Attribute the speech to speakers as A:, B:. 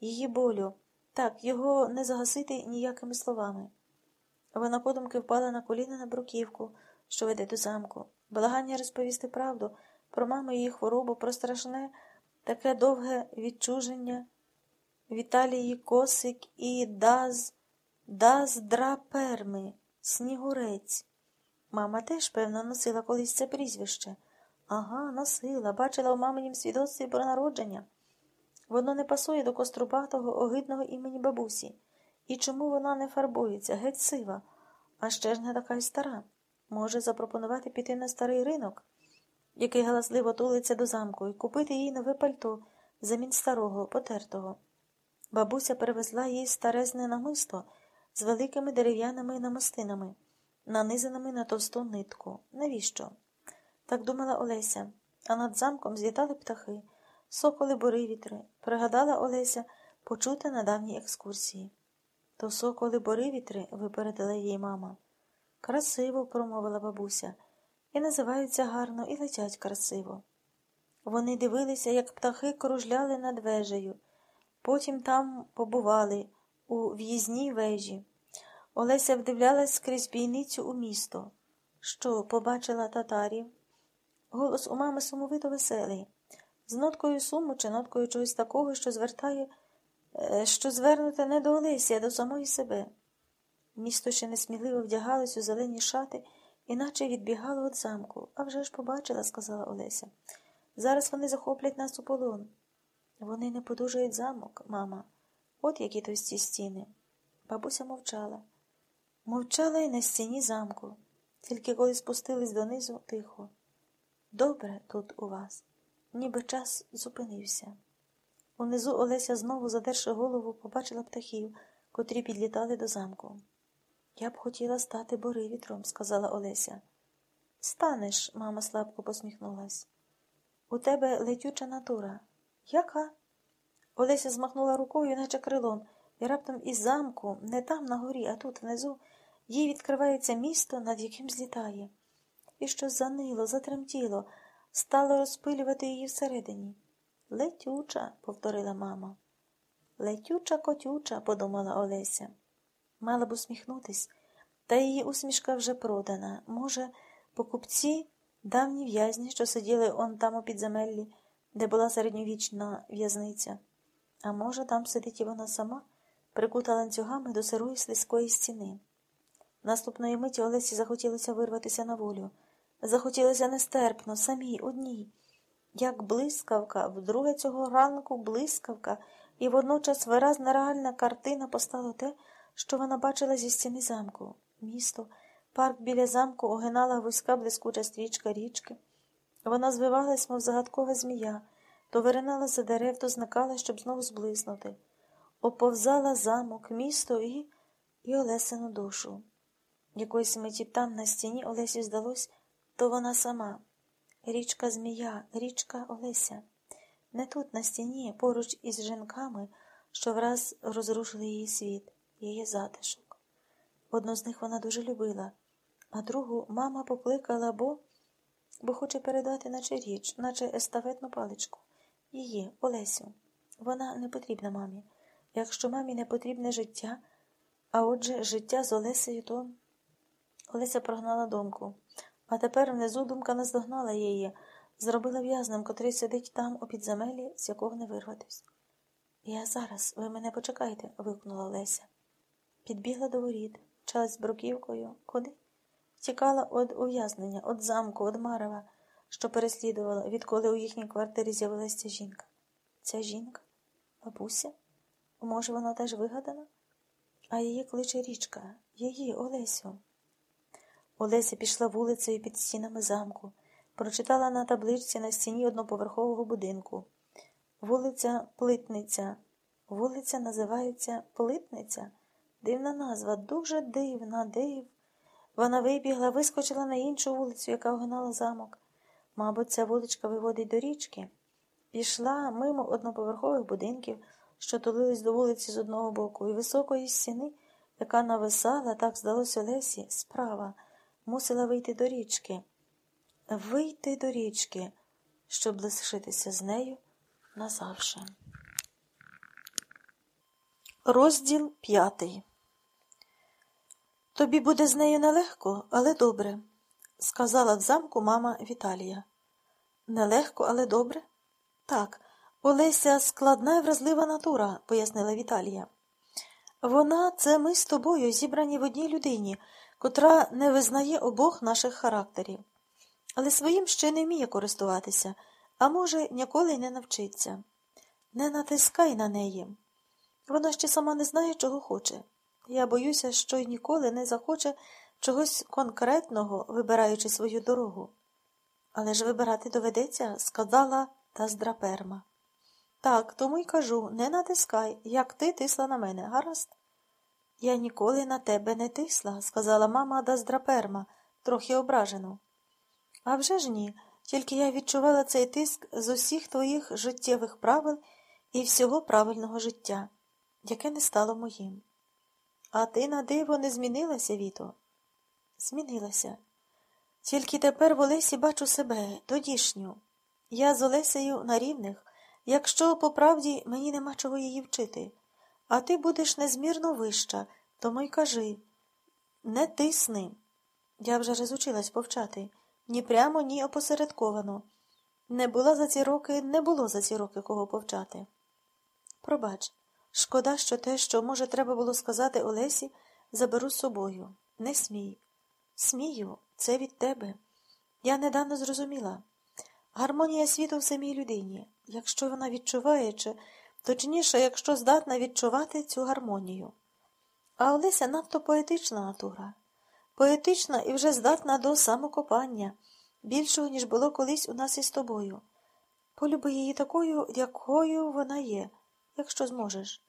A: її болю. Так, його не загасити ніякими словами. Вона подумки впала на коліна на бруківку, що веде до замку. Благання розповісти правду про маму її хворобу, про страшне, таке довге відчуження Віталії Косик і Даз, Даз Драперми, Снігурець. Мама теж, певно, носила колись це прізвище. Ага, носила, бачила у маминім свідоцтві про народження. Воно не пасує до кострубатого, огидного імені бабусі. І чому вона не фарбується, геть сива, а ще ж не така й стара. Може запропонувати піти на старий ринок, який галасливо тулиться до замку, і купити їй нове пальто замін старого, потертого. Бабуся привезла їй старезне намисто з великими дерев'яними намистинами, нанизаними на товсту нитку. Навіщо? Так думала Олеся, а над замком злітали птахи, соколи боривітри, пригадала Олеся почуте на давній екскурсії. То соколи боривітри, випередила її мама. Красиво, промовила бабуся, і називаються гарно, і летять красиво. Вони дивилися, як птахи кружляли над вежею, потім там побували у в'їзній вежі. Олеся вдивлялась скрізь бійницю у місто. Що, побачила татарів? Голос у мами сумовито веселий, з ноткою суму чи ноткою чогось такого, що звертає, е, що звернуте не до Олесі, а до самої себе. Місто ще несміливо вдягалось у зелені шати, іначе відбігало від замку. А вже ж побачила, сказала Олеся. Зараз вони захоплять нас у полон. Вони не подужають замок, мама. От які товсті стіни. Бабуся мовчала. Мовчала й на стіні замку, тільки коли спустились донизу тихо. Добре тут у вас, ніби час зупинився. Унизу Олеся знову, задерши голову, побачила птахів, котрі підлітали до замку. Я б хотіла стати боривітром, сказала Олеся. Станеш, мама слабко посміхнулась. У тебе летюча натура. Яка? Олеся змахнула рукою, наче крилом, і раптом із замку, не там на горі, а тут внизу, їй відкривається місто, над яким злітає. І щось занило, затремтіло, стало розпилювати її всередині. Летюча, повторила мама. Летюча котюча, подумала Олеся. Мала б усміхнутись, та її усмішка вже продана. Може, покупці давні в'язні, що сиділи он там у підземеллі, де була середньовічна в'язниця. А може, там сидить і вона сама, прикута ланцюгами до сирої слизької стіни. Наступної миті Олесі захотілося вирватися на волю. Захотілося нестерпно, самій, одній. Як блискавка, вдруге цього ранку блискавка, і водночас виразна реальна картина постало те, що вона бачила зі стіни замку. Місто, парк біля замку огинала вузька блискуча стрічка річки. Вона звивалась, мов загадкова змія, то виринала за дерев, то зникала, щоб знову зблиснути. Оповзала замок, місто і і Олесину душу. Якоїсь миті там, на стіні, Олесі здалось, то вона сама. Річка Змія, річка Олеся. Не тут, на стіні, поруч із жінками, що враз розрушили її світ, її затишок. Одну з них вона дуже любила, а другу мама покликала, бо бо хоче передати, наче річ, наче естафетну паличку. Її, Олесю. Вона не потрібна мамі. Якщо мамі не потрібне життя, а отже, життя з Олесею, то. Олеся прогнала думку. А тепер внизу думка наздогнала її, зробила в'язнем, котрий сидить там у підземелі, з якого не вирватись. Я зараз, ви мене почекайте, вигукнула Олеся. Підбігла до воріт, час з бруківкою. Куди? Тікала від ув'язнення, від замку, від Марева, що переслідувала, відколи у їхній квартирі з'явилася ця жінка. Ця жінка? Бабуся? Може, вона теж вигадана? А її кличе річка, її, Олесю. Олеся пішла вулицею під стінами замку, прочитала на табличці на стіні одноповерхового будинку. Вулиця Плитниця. Вулиця називається Плитниця. Дивна назва, дуже дивна, див. Вона вибігла, вискочила на іншу вулицю, яка огинала замок. Мабуть, ця вуличка виводить до річки. Пішла мимо одноповерхових будинків, що тулились до вулиці з одного боку, і високої стіни, яка нависала, так здалося Олесі, справа мусила вийти до річки, вийти до річки, щоб лишитися з нею назавше. Розділ п'ятий. Тобі буде з нею нелегко, але добре, сказала в замку мама Віталія. Нелегко, але добре? Так, Олеся складна і вразлива натура, пояснила Віталія. Вона це ми з тобою, зібрані в одній людині, котра не визнає обох наших характерів, але своїм ще не вміє користуватися, а може, ніколи й не навчиться. Не натискай на неї. Вона ще сама не знає, чого хоче. Я боюся, що й ніколи не захоче чогось конкретного, вибираючи свою дорогу. Але ж вибирати доведеться, сказала та здраперма. Так, тому й кажу не натискай, як ти тисла на мене, гаразд? Я ніколи на тебе не тисла, сказала мама Даздраперма, трохи ображено. «А вже ж ні, тільки я відчувала цей тиск з усіх твоїх життєвих правил і всього правильного життя, яке не стало моїм. А ти на диво не змінилася, Віто? Змінилася. Тільки тепер в Олесі бачу себе, тодішню. Я з Олесею на рівних, якщо по правді мені нема чого її вчити, а ти будеш незмірно вища, тому й кажи не тисни. Я вже розучилась повчати ні прямо, ні опосередковано. Не була за ці роки, не було за ці роки кого повчати. Пробач, шкода, що те, що, може, треба було сказати Олесі, заберу з собою. Не смій. Смію, це від тебе. Я недавно зрозуміла. Гармонія світу в самій людині, якщо вона відчуває, чи, точніше, якщо здатна відчувати цю гармонію. А Олеся надто поетична натура, поетична і вже здатна до самокопання, більшого, ніж було колись у нас із тобою. Полюби її такою, якою вона є, якщо зможеш.